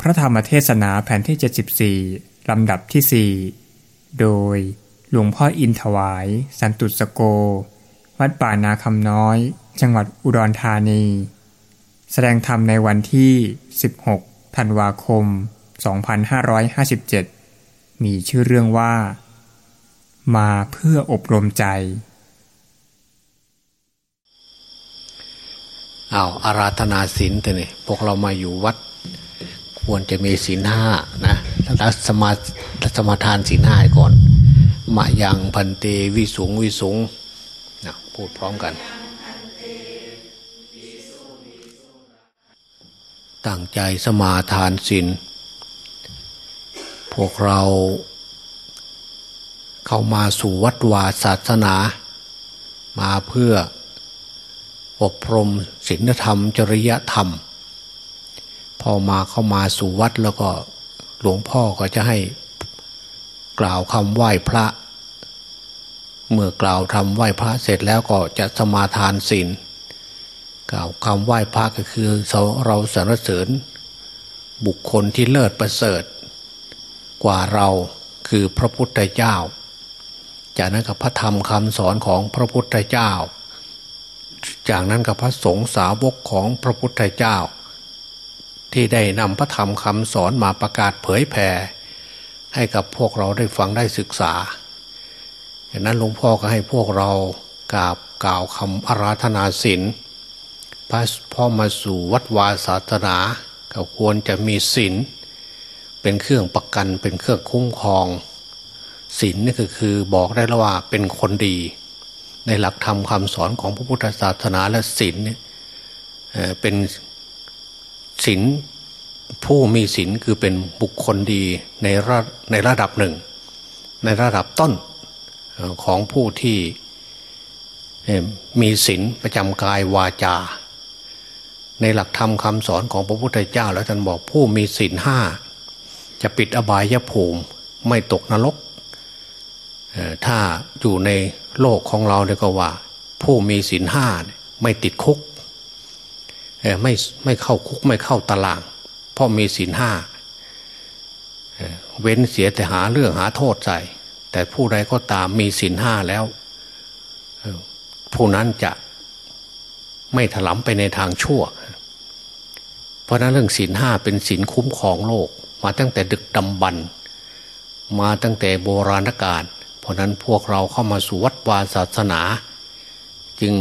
พระธรรมเทศนาแผ่นที่ 74 ลำดับที่ 4 โดยหลวงพ่ออินถวาย สันตุสโก วัดป่านาคำน้อย จังหวัดอุดรธานี แสดงธรรมในวันที่ 16 ธันวาคม 2557 มีชื่อเรื่องว่า มาเพื่ออบรมใจอาอาราธนาศีลแต่นี่พวกเรามาอยู่วัด ควรจะมีศีลห้านะรัสมารัสมาทานศีลห้าก่อนมายังพันเตวิสุงวิสุงนะพูดพร้อมกัน ตั้งใจสมาทานศีลพวกเราเข้ามาสู่วัดวาศาสนา มาเพื่ออบรมศีลธรรมจริยธรรม อมาเข้ามาสู่วัดแล้วก็หลวงพ่อก็จะให้กล่าวคำไหว้พระ เมื่อกล่าวทำไหว้พระเสร็จแล้วก็จะสมาทานศีลกล่าวคำไหว้พระก็คือเราสรรเสริญ บุคคลที่เลิศประเสริฐ กว่าเราคือพระพุทธเจ้า จากนั้นกับพระธรรมคำสอนของพระพุทธเจ้า จากนั้นกับพระสงฆ์สาวกของพระพุทธเจ้า ที่ได้นำพระธรรมคำสอนมาประกาศเผยแผ่ให้กับพวกเราได้ฟังได้ศึกษาอย่างนั้นหลวงพ่อก็ให้พวกเรากราบกล่าวคำอาราธนาศีลพระพ่อมาสู่วัดวาศาสนาก็ควรจะมีศีลเป็นเครื่องประกันเป็นเครื่องคุ้มครองศีลนี่ก็คือบอกได้แล้วว่าเป็นคนดี ในหลักธรรมคำสอนของพระพุทธศาสนาและศีลเนี่ยเป็น ศีลผู้มีศีลคือเป็นบุคคลดีในระในระดับหนึ่ง ในระดับต้นของผู้ที่มีศีลประจำกายวาจา ในหลักธรรมคำสอนของพระพุทธเจ้า แล้วท่านบอกผู้มีศีลห้าจะปิดอบายภูมิไม่ตกนรกถ้าอยู่ในโลกของเราเนี่ยก็ว่า ผู้มีศีลห้าไม่ติดคุก ไม่ไม่เข้าคุกไม่เข้าตาราง เพราะมีศีลห้าเว้นเสียแต่หาเรื่องหาโทษใส่แต่ผู้ใดก็ตามมีศีลห้าแล้วผู้นั้นจะไม่ถลำไปในทางชั่ว เพราะนั้นเรื่องศีลห้าเป็นศีลคุ้มครองโลก มาตั้งแต่ดึกดำบรรมาตั้งแต่โบราณกาลเพราะนั้นพวกเราเข้ามาสู่วัดวาศาสนา จึง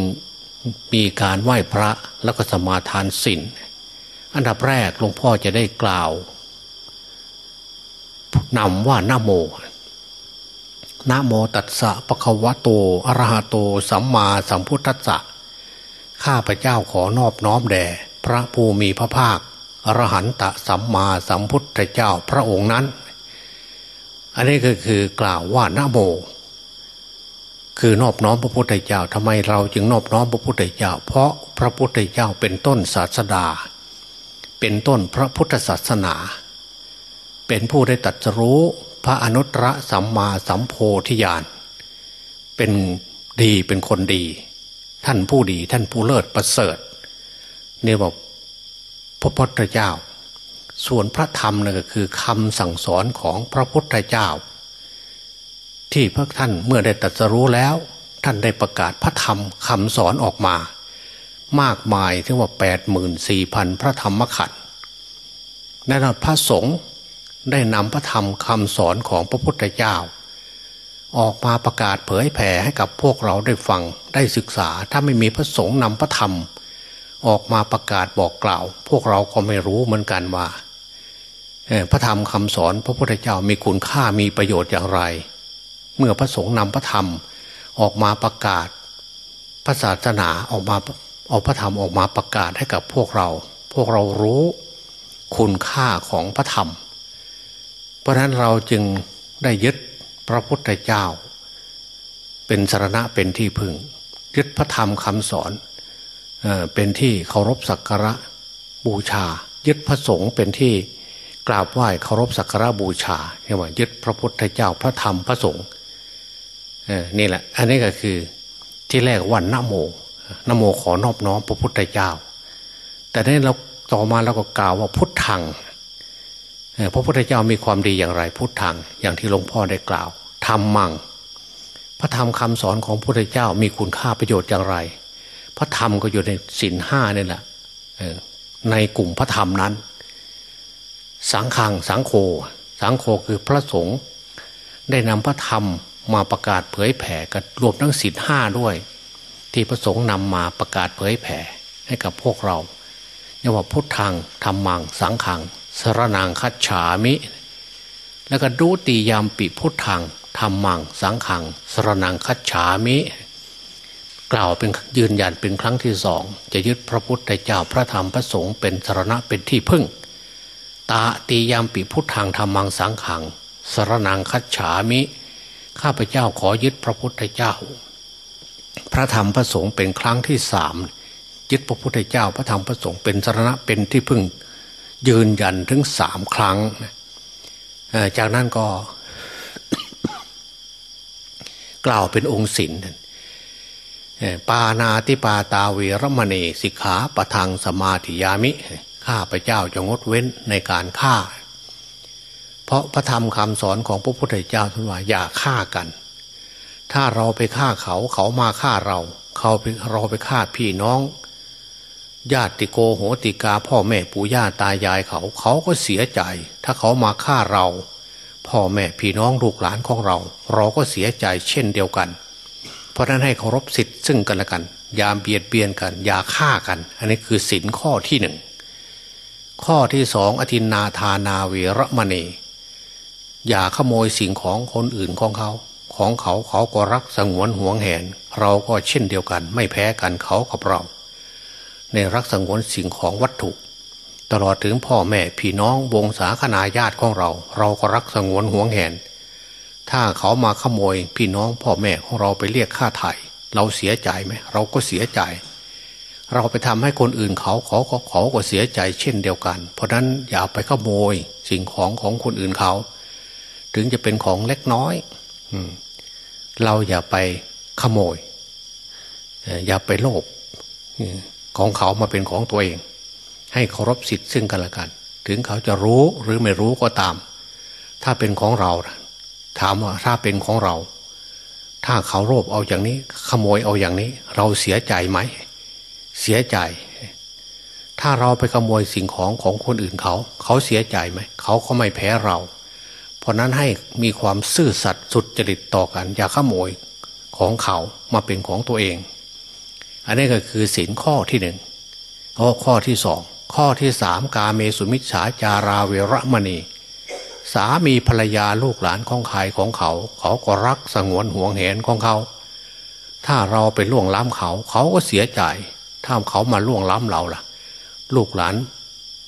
มีการไหว้พระแล้วก็สมาทานศีลอันดับแรกหลวงพ่อจะได้กล่าวนำว่านาโมนะโมตัสสะปะคะวะโตอะระหะโต สัมมาสัมพุทธัสสะข้าพเจ้าขอนอบน้อมแด่พระภูมิพระภาคอรหันตสัมมาสัมพุทธเจ้าพระองค์นั้น อันนี้ก็คือกล่าวว่านาโม คือนอบน้อมพระพุทธเจ้าทำไมเราจึงนอบน้อมพระพุทธเจ้า เพราะพระพุทธเจ้าเป็นต้นศาสดา เป็นต้นพระพุทธศาสนา เป็นผู้ได้ตัดรู้พระอนุตตรสัมมาสัมโพธิญาณเป็นดีเป็นคนดี ท่านผู้ดีท่านผู้เลิศประเสริฐเนี่ยบอกพระพุทธเจ้า ส่วนพระธรรมนี่ก็คือคำสั่งสอนของพระพุทธเจ้า ที่พระท่านเมื่อได้ตรัสรู้แล้ว ท่านได้ประกาศพระธรรมคำสอนออกมา มากมายถึงว่าแปดหมื่นสี่พันพระธรรมขันธ์นั่นพระสงฆ์ได้นำพระธรรมคำสอนของพระพุทธเจ้า ออกมาประกาศเผยแผ่ให้กับพวกเราได้ฟังได้ศึกษา ถ้าไม่มีพระสงฆ์นำพระธรรม ออกมาประกาศบอกกล่าว พวกเราก็ไม่รู้เหมือนกันว่าพระธรรมคำสอนพระพุทธเจ้ามีคุณค่ามีประโยชน์อย่างไร เมื่อพระสงฆ์นำพระธรรมออกมาประกาศ พระศาสนาออกมาเอาพระธรรมออกมาประกาศให้กับพวกเรา พวกเรารู้คุณค่าของพระธรรม เพราะนั้นเราจึงได้ยึดพระพุทธเจ้า เป็นสารณะเป็นที่พึ่ง ยึดพระธรรมคำสอนเป็นที่เคารพสักการะบูชา ยึดพระสงฆ์เป็นที่กราบไหว้เคารพสักการะบูชาเรียกว่ายึดพระพุทธเจ้าพระธรรมพระสงฆ์ นี่แหละ อันนี้ก็คือที่แรกวันนโมนโมขอนอบน้อมพระพุทธเจ้า แต่ในเราต่อมาเราก็กล่าวว่าพุทธังพระพุทธเจ้ามีความดีอย่างไร พุทธัง อย่างที่หลวงพ่อได้กล่าวทำมั่งพระธรรมคำสอนของพระพุทธเจ้ามีคุณค่าประโยชน์อย่างไร พระธรรมก็อยู่ในศีลห้านี่แหละในกลุ่มพระธรรมนั้น สังขังสังโฆสังโฆคือพระสงฆ์ได้นำพระธรรม มาประกาศเผยแผ่กันรวมทั้งศีลห้าด้วย ที่พระสงฆ์นำมาประกาศเผยแผ่ให้กับพวกเราเรียว่าพุทธังธรรมัง สังขัง สรนังคัจฉามิ แล้วก็ดูตียามปิพุทธังธรรมัง สังขัง สรนังคัจฉามิ กล่าวเป็นยืนยันเป็นครั้งที่สอง จะยึดพระพุทธเจ้าพระธรรมพระสงฆ์เป็นสรณะเป็นที่พึ่ง ตาตียามปิพุทธังธรรมังสังขัง สรนังคัจฉามิ ข้าพเจ้าขอยึดพระพุทธเจ้า พระธรรมพระสงฆ์เป็นครั้งที่สามยึดพระพุทธเจ้า พระธรรมพระสงฆ์เป็นสรณะเป็นที่พึ่งยืนยันถึงสามครั้งจากนั้นก็ กล่าวเป็นองค์ศิลปานาติปาตาเวรมณีสิกขาปะทังสมาธิยามิ ข้าพเจ้าจะงดเว้นในการฆ่า เพราะพระธรรมคำสอนของพระพุทธเจ้าท่านว่าอย่าฆ่ากัน ถ้าเราไปฆ่าเขาเขามาฆ่าเรา เขาเราไปฆ่าพี่น้อง ญาติโกโหติกาพ่อแม่ปู่ย่าตายายเขา เขาก็เสียใจ ถ้าเขามาฆ่าเรา พ่อแม่พี่น้องลูกหลานของเรา เราก็เสียใจเช่นเดียวกัน เพราะนั้นให้เคารพสิทธิ์ซึ่งกันและกันอย่าเบียดเบียนกัน อย่าฆ่ากัน อันนี้คือสินข้อที่หนึ่งข้อที่สองอธินนาธานาเวรมณี อย่าขโมยสิ่งของคนอื่นของเขา ของเขาเขาก็รักสงวนห่วงแหน เราก็เช่นเดียวกัน ไม่แพ้กันเขากับเรา ในรักสงวนสิ่งของวัตถุ ตลอดถึงพ่อแม่พี่น้องวงศาคณาญาติของเรา เราก็รักสงวนห่วงแหน ถ้าเขามาขโมยพี่น้องพ่อแม่ของเราไปเรียกค่าไถ่เราเสียใจไหมเราก็เสียใจ เราไปทำให้คนอื่นเขาเขาก็เขาก็เสียใจเช่นเดียวกัน เพราะนั้นอย่าไปขโมยสิ่งของของคนอื่นเขา ถึงจะเป็นของเล็กน้อยเราอย่าไปขโมย อย่าไปโลภของเขามาเป็นของตัวเอง ให้เคารพสิทธิ์ซึ่งกันและกัน ถึงเขาจะรู้หรือไม่รู้ก็ตาม ถ้าเป็นของเรา ถามว่าถ้าเป็นของเรา ถ้าเขาโลภเอาอย่างนี้ ขโมยเอาอย่างนี้ เราเสียใจไหม เสียใจ ถ้าเราไปขโมยสิ่งของของคนอื่นเขา เขาเสียใจไหม เขาก็ไม่แพ้เรา ราะนั้นให้มีความซื่อสัตย์สุดจริตต่อกัน อย่าขโมยของเขามาเป็นของตัวเอง อันนี้ก็คือสินข้อที่หนึ่งข้อข้อที่สองข้อที่สามกาเมสุมิชฉาจาราเวรมณี สามีภรรยาลูกหลานของใครของเขา เขาก็รักสงวนห่วงแหนของเขา ถ้าเราไปล่วงล้ำเขา เขาก็เสียใจ ถ้าเขามาล่วงล้ำเราล่ะ ลูกหลาน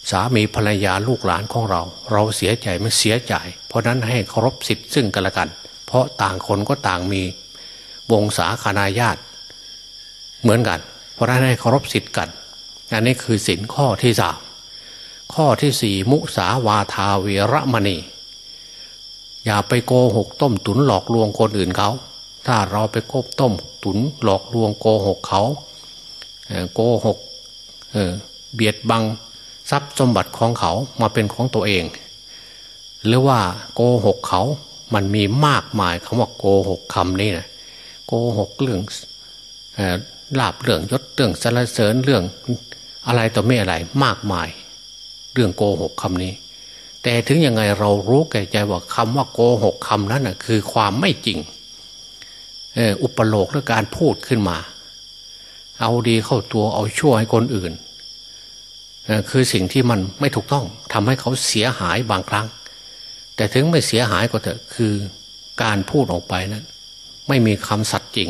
สามีภรรยาลูกหลานของเรา เราเสียใจมันเสียใจ เพราะนั้นให้เคารพสิทธิ์ซึ่งกันและกัน เพราะต่างคนก็ต่างมีวงศาคณาญาติเหมือนกัน เพราะนั้นให้เคารพสิทธิ์กัน อันนี้คือสินข้อที่สามข้อที่สี่มุสาวาทาเวรมณี อย่าไปโกหกต้มตุนหลอกลวงคนอื่นเขา ถ้าเราไปโกบต้มตุนหลอกลวงโกหกเขาโกหกเบียดบัง ทรัพย์สมบัติของเขามาเป็นของตัวเอง หรือว่าโกหกเขา มันมีมากมายคำว่าโกหกคำนี้นะโกหกเรื่องลาบเรื่องยศเรื่องสรรเสริญเรื่องอะไรต่อไม่อะไรมากมาย เรื่องโกหกคำนี้ แต่ถึงยังไงเรารู้แก่ใจว่าคำว่าโกหกคำนั้นนะคือความไม่จริงอุปโลกหรือการพูดขึ้นมา เอาดีเข้าตัวเอาชั่วให้คนอื่น คือสิ่งที่มันไม่ถูกต้องทำให้เขาเสียหายบางครั้ง แต่ถึงไม่เสียหายก็เถอะคือการพูดออกไปนั้น ไม่มีคำสัตย์จริง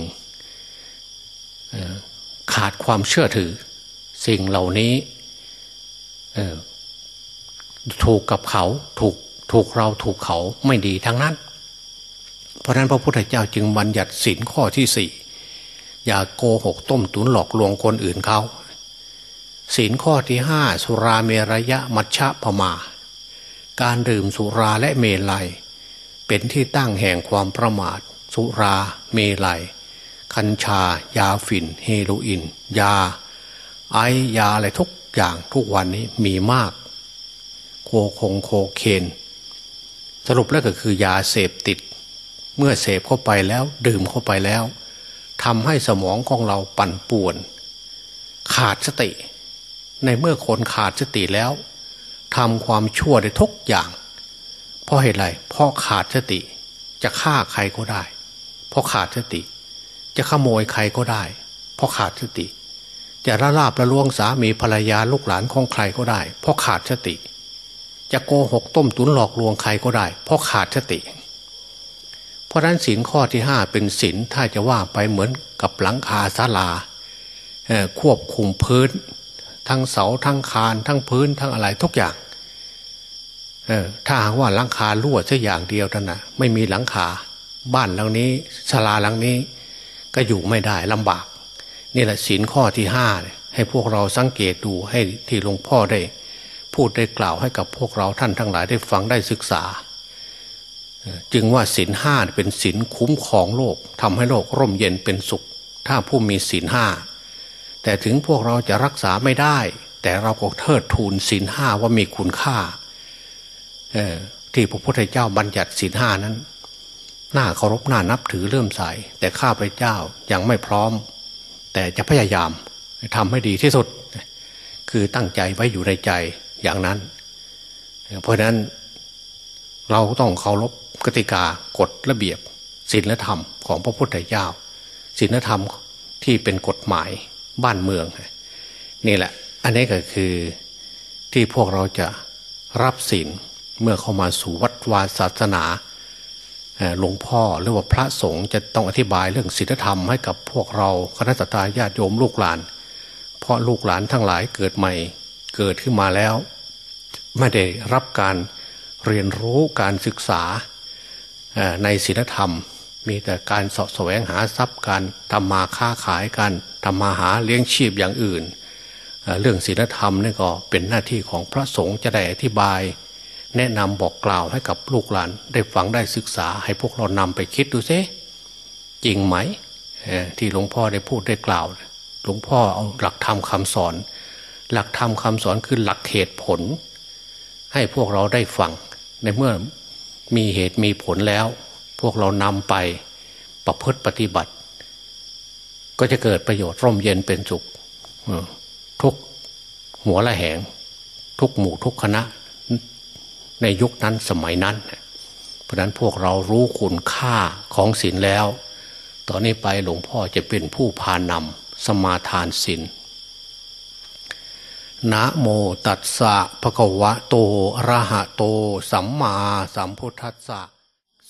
ขาดความเชื่อถือ สิ่งเหล่านี้ถูกกับเขาถูกถูกเราถูกเขาไม่ดีทั้งนั้น เพราะนั้นพระพุทธเจ้าจึงบัญญัติสินข้อที่สี่อย่าโกหกต้มตุนหลอกลวงคนอื่นเขา สินข้อที่ห้าสุราเมรยะมัชฌะพมา การดื่มสุราและเมลัย เป็นที่ตั้งแห่งความประมาท สุราเมลัย กัญชา ยาฝิ่น เฮโรอีนยา ไอยาอะไรทุกอย่างทุกวันนี้มีมาก โคคงโคเคน สรุปแล้วก็คือยาเสพติด เมื่อเสพเข้าไปแล้วดื่มเข้าไปแล้วทำให้สมองของเราปั่นป่วน ขาดสติ ในเมื่อคนขาดสติแล้วทำความชั่วได้ทุกอย่าง เพราะเหตุไรเพราะขาดสติ จะฆ่าใครก็ได้ เพราะขาดสติ จะขโมยใครก็ได้ เพราะขาดสติ จะระลาบระลวงสามีภรรยาลูกหลานของใครก็ได้ เพราะขาดสติ จะโกหกต้มตุนหลอกลวงใครก็ได้ เพราะขาดสติ เพราะนั้นสินข้อที่ห้าเป็นสินถ้าจะว่าไปเหมือนกับหลังคาศาลาควบคุมพื้น ทั้งเสาทั้งคานทั้งพื้นทั้งอะไรทุกอย่างเออถ้าหากว่าหลังคารั่วแค่อย่างเดียวนั่นนะไม่มีหลังคา บ้านหลังนี้ศาลาหลังนี้ ก็อยู่ไม่ได้ลำบาก นี่แหละสินข้อที่ห้าให้พวกเราสังเกตดูให้ที่หลวงพ่อได้ พูดได้กล่าวให้กับพวกเราท่านทั้งหลายได้ฟังได้ศึกษา จึงว่าสินห้าเป็นสินคุ้มครองโลกทำให้โลกร่มเย็นเป็นสุข ถ้าผู้มีสินห้า แต่ถึงพวกเราจะรักษาไม่ได้ แต่เราก็เทิดทูนสินห้าว่ามีคุณค่าที่พระพุทธเจ้าบัญญัติศีลห้านั้นน้าเคารพน้านับถือเริ่มใสแต่ข้าพเจ้ายังไม่พร้อม แต่จะพยายามทำให้ดีที่สุด คือตั้งใจไว้อยู่ในใจอย่างนั้น เพราะนั้นเราต้องเคารพกติกากฎระเบียบศีลธรรมของพระพุทธเจ้าศีลธรรมที่เป็นกฎหมาย บ้านเมือง นี่แหละ อันนี้ก็คือที่พวกเราจะรับศีลเมื่อเข้ามาสู่วัดวาศาสนาหลวงพ่อหรือว่าพระสงฆ์จะต้องอธิบายเรื่องศีลธรรมให้กับพวกเราคณะตาญาติโยมลูกหลาน เพราะลูกหลานทั้งหลายเกิดใหม่เกิดขึ้นมาแล้ว ไม่ได้รับการเรียนรู้การศึกษาในศีลธรรม มีแต่การสอบแสวงหาทรัพย์การทำมาค้าขายการทำมาหาเลี้ยงชีพอย่างอื่น เรื่องศีลธรรมนี่ก็เป็นหน้าที่ของพระสงฆ์จะได้อธิบาย แนะนำบอกกล่าวให้กับลูกหลานได้ฟังได้ศึกษาให้พวกเรานำไปคิดดูซิจริงไหมที่หลวงพ่อได้พูดได้กล่าว หลวงพ่อเอาหลักธรรมคาสอน หลักธรรมคาสอนคือหลักเหตุผล ให้พวกเราได้ฟังในเมื่อมีเหตุมีผลแล้ว พวกเรานำไปประพฤติปฏิบัติ ก็จะเกิดประโยชน์ร่มเย็นเป็นสุขทุกหัวละแหง ทุกหมู่ทุกคณะ ในยุคนั้นสมัยนั้น เพราะนั้นพวกเรารู้คุณค่าของศีลแล้ว ตอนนี้ไปหลวงพ่อจะเป็นผู้พานำสมาทานศีลนะโมตัสสะภะคะวะโตอะระหะโต สัมมาสัมพุทธัสสะ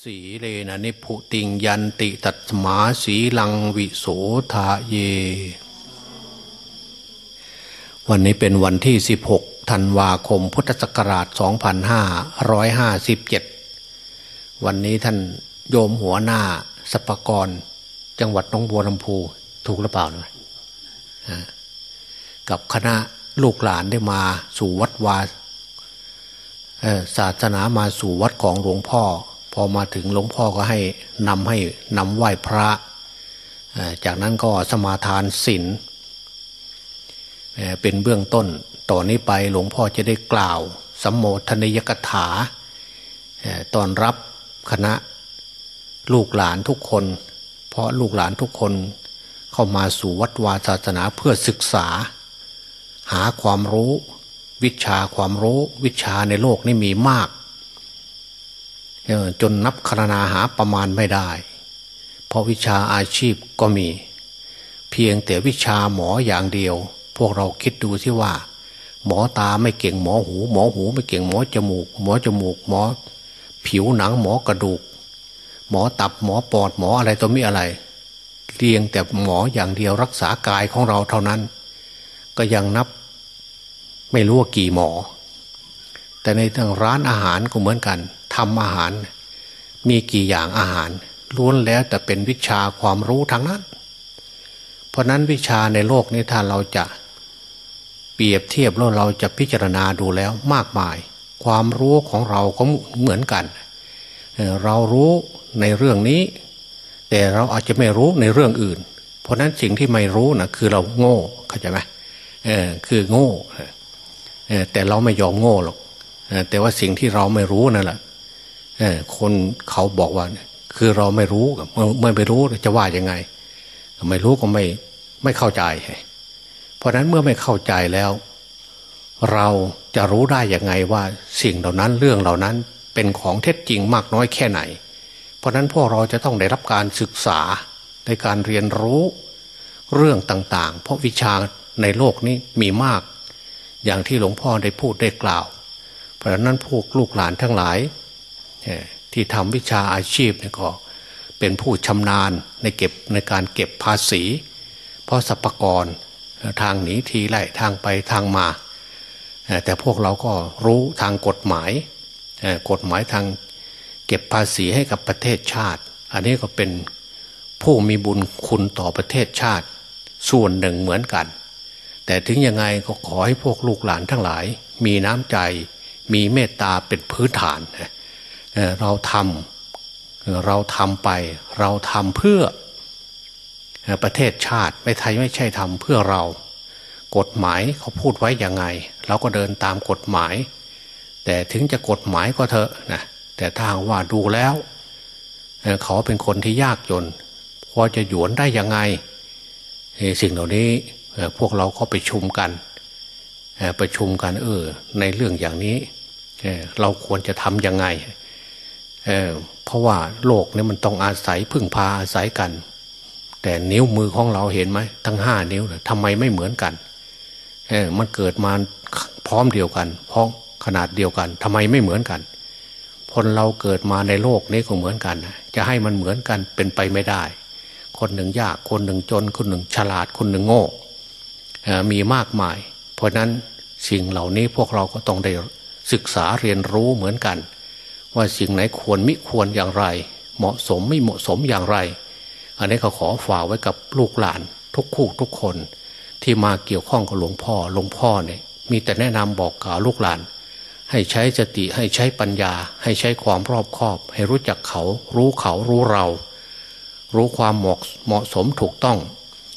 สีเลนะนิพุติงยันติตัตมาสีลังวิโสทาเย วันนี้เป็นวันที่สิบหกธันวาคมพุทธศักราช 2557 วันนี้ท่านโยมหัวหน้าสปกร จังหวัดน้องบัวลำพูถูกหรือเปล่านะกับคณะลูกหลานได้มาสู่วัดวาศาสนามาสู่วัดของหลวงพ่อ พอมาถึงหลวงพ่อก็ให้นำให้นำไหว้พระ จากนั้นก็สมาทานศีลเป็นเบื้องต้นต่อนนี้ไปหลวงพ่อจะได้กล่าวสัมโมทนิยกถาตอนรับคณะลูกหลานทุกคน เพราะลูกหลานทุกคนเข้ามาสู่วัดวาศาสนาเพื่อศึกษา หาความรู้ วิชาความรู้ วิชาในโลกนี้มีมาก จนนับคณนาหาประมาณไม่ได้ เพราะวิชาอาชีพก็มี เพียงแต่วิชาหมออย่างเดียว พวกเราคิดดูที่ว่า หมอตาไม่เก่งหมอหู หมอหูไม่เก่งหมอจมูก หมอจมูก หมอ ผิวหนังหมอกระดูก หมอตับหมอปอดหมออะไรตัวมีอะไรเรียงแต่หมออย่างเดียวรักษากายของเราเท่านั้น ก็ยังนับไม่รู้ว่ากี่หมอ แต่ในทางร้านอาหารก็เหมือนกัน ทำอาหาร มีกี่อย่างอาหารล้วนแล้วแต่เป็นวิชาความรู้ทั้งนั้น เพราะนั้นวิชาในโลกนี้ถ้าเราจะเปรียบเทียบแล้วเราจะพิจารณาดูแล้วมากมาย ความรู้ของเราก็เหมือนกัน เรารู้ในเรื่องนี้ แต่เราอาจจะไม่รู้ในเรื่องอื่น เพราะนั้นสิ่งที่ไม่รู้นะคือเราโง่เข้าใจไหมเออคือโง่แต่เราไม่ยอมโง่หรอกแต่ว่าสิ่งที่เราไม่รู้นั่นแหละ คนเขาบอกว่า คือเราไม่รู้เมื่อไม่รู้จะว่ายังไง ไม่รู้ก็ไม่ไม่เข้าใจ เพราะนั้นเมื่อไม่เข้าใจแล้ว เราจะรู้ได้ยังไงว่าสิ่งเหล่านั้นเรื่องเหล่านั้นเป็นของเท็จจริงมากน้อยแค่ไหน เพราะนั้นพวกเราจะต้องได้รับการศึกษาในการเรียนรู้เรื่องต่างๆ เพราะวิชาในโลกนี้มีมาก อย่างที่หลวงพ่อได้พูดได้กล่าว เพราะนั้นพวกลูกหลานทั้งหลาย ที่ทำวิชาอาชีพเนี่ยก็เป็นผู้ชำนาญในเก็บในการเก็บภาษี เพราะสรรพกรทางหนีทีไล่ทางไปทางมา แต่พวกเราก็รู้ทางกฎหมาย กฎหมายทางเก็บภาษีให้กับประเทศชาติ อันนี้ก็เป็นผู้มีบุญคุณต่อประเทศชาติ ส่วนหนึ่งเหมือนกัน แต่ถึงยังไงก็ขอให้พวกลูกหลานทั้งหลาย มีน้ำใจมีเมตตาเป็นพื้นฐาน เราทำเราทำไป เราทำเพื่อประเทศชาติไม่ไทยไม่ใช่ทำเพื่อเรา กฎหมายเขาพูดไว้ยังไง เราก็เดินตามกฎหมาย แต่ถึงจะกฎหมายก็เถอะนะแต่ทาว่าดูแล้ว เขาเป็นคนที่ยากจนพอจะหยวนได้ยังไงสิ่งเหล่านี้พวกเราก็ไปชุมกันประชุมกันเออในเรื่องอย่างนี้ เราควรจะทำยังไง เเพราะว่าโลกนี้มันต้องอาศัยพึ่งพาอาศัยกัน แต่นิ้วมือของเราเห็นไหมทั้งห้านิ้วทำไมไม่เหมือนกันมันเกิดมาพร้อมเดียวกันพร้อมขนาดเดียวกันทำไมไม่เหมือนกันคนเราเกิดมาในโลกนี้ก็เหมือนกันจะให้มันเหมือนกันเป็นไปไม่ได้ คนหนึ่งยากคนหนึ่งจน คนหนึ่งฉลาดคนหนึ่งโง่มีมากมาย เพราะนั้นสิ่งเหล่านี้พวกเราก็ต้องได้ศึกษาเรียนรู้เหมือนกัน ว่าสิ่งไหนควรมิควรอย่างไร เหมาะสมไม่เหมาะสมอย่างไร อันนี้เขาขอฝากไว้กับลูกหลาน ทุกคู่ทุกคน ที่มาเกี่ยวข้องกับหลวงพ่อหลวงพ่อเนี่ยมีแต่แนะนำบอกกล่าวลูกหลาน ให้ใช้สติให้ใช้ปัญญา ให้ใช้ความรอบคอบ ให้รู้จักเขา รู้เขารู้เรา รู้ความเหมาะเหมาะสมถูกต้อง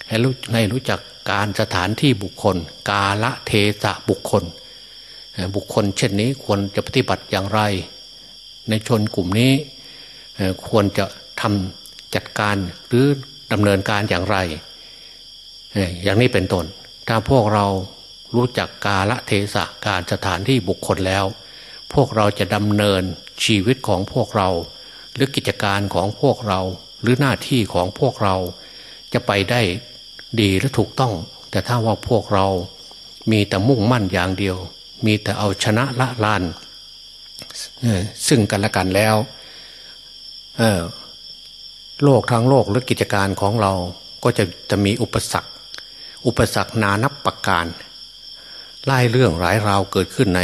ให้รู้ให้รู้จักการสถานที่บุคคล กาละเทศะบุคคล บุคคลเช่นนี้ควรจะปฏิบัติอย่างไร ในชนกลุ่มนี้ควรจะทำจัดการหรือดำเนินการอย่างไร อย่างนี้เป็นต้นถ้าพวกเรารู้จักกาละเทศะการสถานที่บุคคลแล้ว พวกเราจะดำเนินชีวิตของพวกเรา หรือกิจการของพวกเรา หรือหน้าที่ของพวกเรา จะไปได้ดีและถูกต้อง แต่ถ้าว่าพวกเรามีแต่มุ่งมั่นอย่างเดียว มีแต่เอาชนะละลาน ซึ่งกันและกันแล้วโลกทางโลกหรือกิจการของเราก็จะจะมีอุปสรรค อุปสรรคนานับประการไล่เรื่องหลายราวเกิดขึ้นใน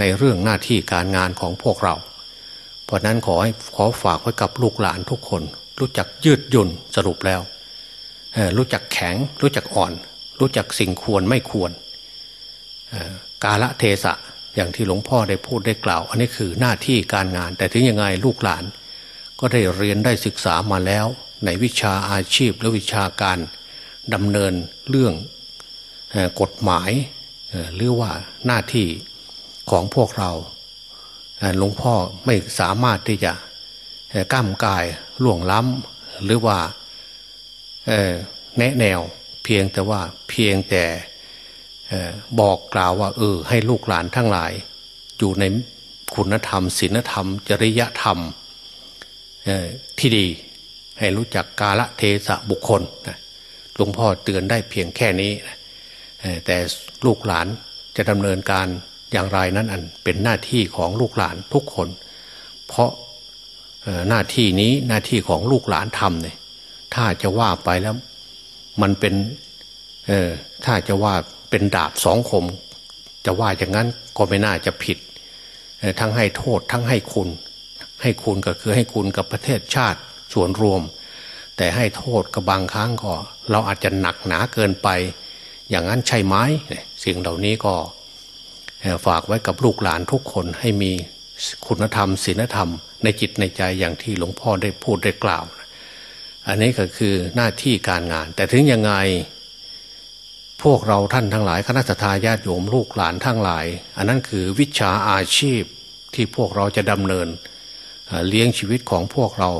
ในเรื่องหน้าที่การงานของพวกเรา เพราะนั้นขอให้ขอฝากไว้กับลูกหลานทุกคน รู้จักยืดหยุ่นสรุปแล้วรู้จักแข็ง รู้จักอ่อน รู้จักสิ่งควรไม่ควรกาละเทศะ อย่างที่หลวงพ่อได้พูดได้กล่าว อันนี้คือหน้าที่การงาน แต่ถึงยังไงลูกหลาน ก็ได้เรียนได้ศึกษามาแล้ว ในวิชาอาชีพและวิชาการดำเนินเรื่องกฎหมายหรือว่าหน้าที่ของพวกเราหลวงพ่อไม่สามารถที่จะก้ามกายล่วงล้ำหรือว่าแนะแนวเพียงแต่ว่าเพียงแต่ บอกกล่าวว่าเออ ให้ลูกหลานทั้งหลาย อยู่ในคุณธรรมศีลธรรม จริยธรรมที่ดี ให้รู้จักกาละเทศะบุคคลหลวงพ่อเตือนได้เพียงแค่นี้แต่ลูกหลานจะดำเนินการอย่างไรนั้นอันเป็นหน้าที่ของลูกหลานทุกคน เพราะหน้าที่นี้หน้าที่ของลูกหลานทำเนี่ยถ้าจะว่าไปแล้ว มันเป็นถ้าจะว่า เป็นดาบสองคม จะว่าอย่างนั้นก็ไม่น่าจะผิด ทั้งให้โทษทั้งให้คุณ ให้คุณก็คือให้คุณกับประเทศชาติส่วนรวม แต่ให้โทษกับบางครั้งก็ เราอาจจะหนักหนาเกินไป อย่างนั้นใช่ไหมสิ่งเหล่านี้ก็ฝากไว้กับลูกหลานทุกคนให้มีคุณธรรมศีลธรรม ในจิตในใจอย่างที่หลวงพ่อได้พูดได้กล่าว อันนี้ก็คือหน้าที่การงาน แต่ถึงยังไง พวกเราท่านทั้งหลายคณะทาญาติโยมลูกหลานทั้งหลาย อันนั้นคือวิชาอาชีพที่พวกเราจะดำเนิน เลี้ยงชีวิตของพวกเรา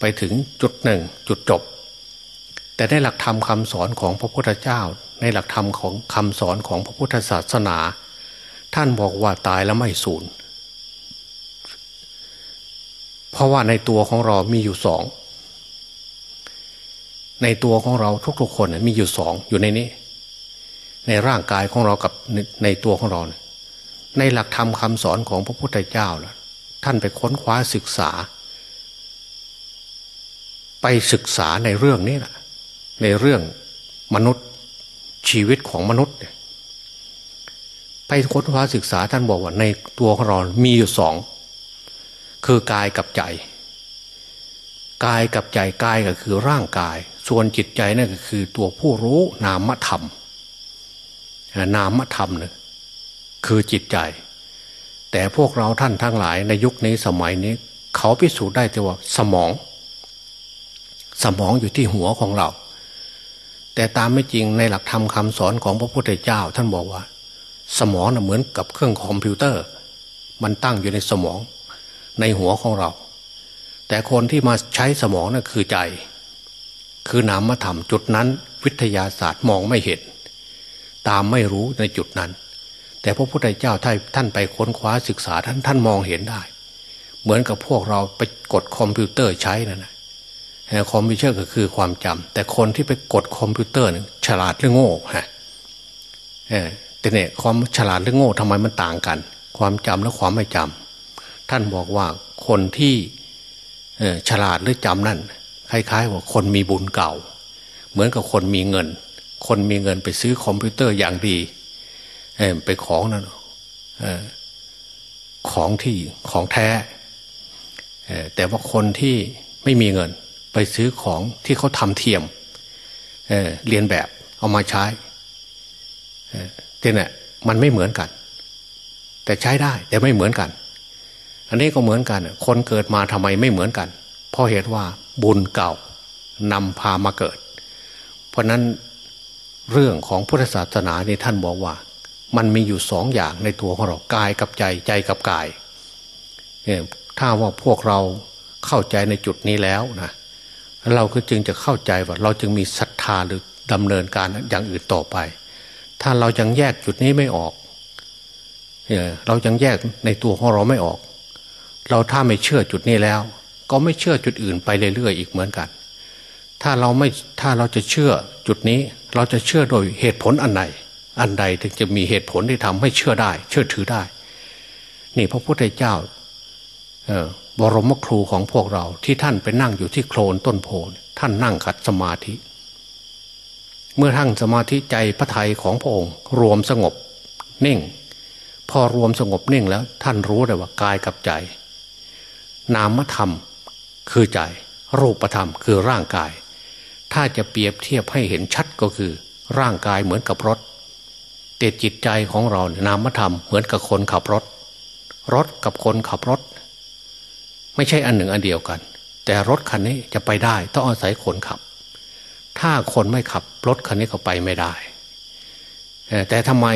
ไปถึงจุดหนึ่งจุดจบ แต่ในหลักธรรมคำสอนของพระพุทธเจ้า ในหลักธรรมของคำสอนของพระพุทธศาสนา ท่านบอกว่าตายแล้วไม่สูญเพราะว่าในตัวของเรามีอยู่สองในตัวของเราทุกๆคนมีอยู่สองอยู่ในนี้ ในร่างกายของเรากับในตัวของเรา ในหลักธรรมคำสอนของพระพุทธเจ้าล่ะท่านไปค้นคว้าศึกษา ไปศึกษาในเรื่องนี้แหละในเรื่องมนุษย์ชีวิตของมนุษย์ ไปค้นคว้าศึกษาท่านบอกว่าในตัวของเรา มีอยู่สอง คือกายกับใจกายกับใจกายก็คือร่างกาย ส่วนจิตใจนั่นก็คือตัวผู้รู้นามธรรม นามธรรมเนี่ยคือจิตใจ แต่พวกเราท่านทั้งหลายในยุคนี้สมัยนี้ เขาพิสูจน์ได้แต่ว่าสมอง สมองอยู่ที่หัวของเรา แต่ตามไม่จริงในหลักธรรมคำสอนของพระพุทธเจ้า ท่านบอกว่า สมองเหมือนกับเครื่องคอมพิวเตอร์ มันตั้งอยู่ในสมองในหัวของเรา แต่คนที่มาใช้สมองนั่นคือใจ คือนามธรรมจุดนั้น วิทยาศาสตร์มองไม่เห็น ตามไม่รู้ในจุดนั้น แต่พระพุทธเจ้าท่านไปค้นคว้าศึกษาท่านท่านมองเห็นได้ เหมือนกับพวกเราไปกดคอมพิวเตอร์ใช้นั่นนะคอมพิวเตอร์ก็คือความจำแต่คนที่ไปกดคอมพิวเตอร์นี่ฉลาดหรือโง่ฮะแต่เนี่ยความฉลาดหรือโง่ทำไมมันต่างกัน ความจำและความไม่จำท่านบอกว่าคนที่ฉลาดหรือจำนั่นคล้ายๆว่าคนมีบุญเก่า เหมือนกับคนมีเงิน คนมีเงินไปซื้อคอมพิวเตอร์อย่างดีไปของนั่นของที่ของแท้แต่ว่าคนที่ไม่มีเงินไปซื้อของที่เขาทำเทียมเเรียนแบบเอามาใช้เนี่ยมันไม่เหมือนกัน แต่ใช้ได้ แต่ไม่เหมือนกัน อันนี้ก็เหมือนกัน คนเกิดมาทำไมไม่เหมือนกัน เพราะเหตุว่าบุญเก่านำพามาเกิด เพราะนั้น เรื่องของพุทธศาสนาในท่านบอกว่า มันมีอยู่สองอย่างในตัวของเรากายกับใจใจกับกายถ้าว่าพวกเราเข้าใจในจุดนี้แล้วนะเราก็จึงจะเข้าใจว่า เราจึงมีศรัทธาหรือดำเนินการอย่างอื่นต่อไป ถ้าเรายังแยกจุดนี้ไม่ออกเรายังแยกในตัวของเราไม่ออก เราถ้าไม่เชื่อจุดนี้แล้ว ก็ไม่เชื่อจุดอื่นไปเรื่อยๆอีกเหมือนกัน ถ้าเราไม่ถ้าเราจะเชื่อจุดนี้ เราจะเชื่อโดยเหตุผลอันใดอันใดถึงจะมีเหตุผลที่ทำให้เชื่อได้ เชื่อถือได้ นี่พระพุทธเจ้าบรมครูของพวกเราที่ท่านไปนั่งอยู่ที่โคลนต้นโพท่านนั่งขัดสมาธิ เมื่อทั้งสมาธิใจพระไทยของพระองค์ รวมสงบนิ่ง พอรวมสงบนิ่งแล้ว ท่านรู้เลยว่ากายกับใจ นามธรรมคือใจ รูปธรรมคือร่างกาย ถ้าจะเปรียบเทียบให้เห็นชัดก็คือ ร่างกายเหมือนกับรถแต่จิตใจของเรานามธรรมเหมือนกับคนขับรถ รถกับคนขับรถ ไม่ใช่อันหนึ่งอันเดียวกัน แต่รถคันนี้จะไปได้ต้องอาศัยคนขับ ถ้าคนไม่ขับรถคันนี้ก็ไปไม่ได้ แต่ทำไม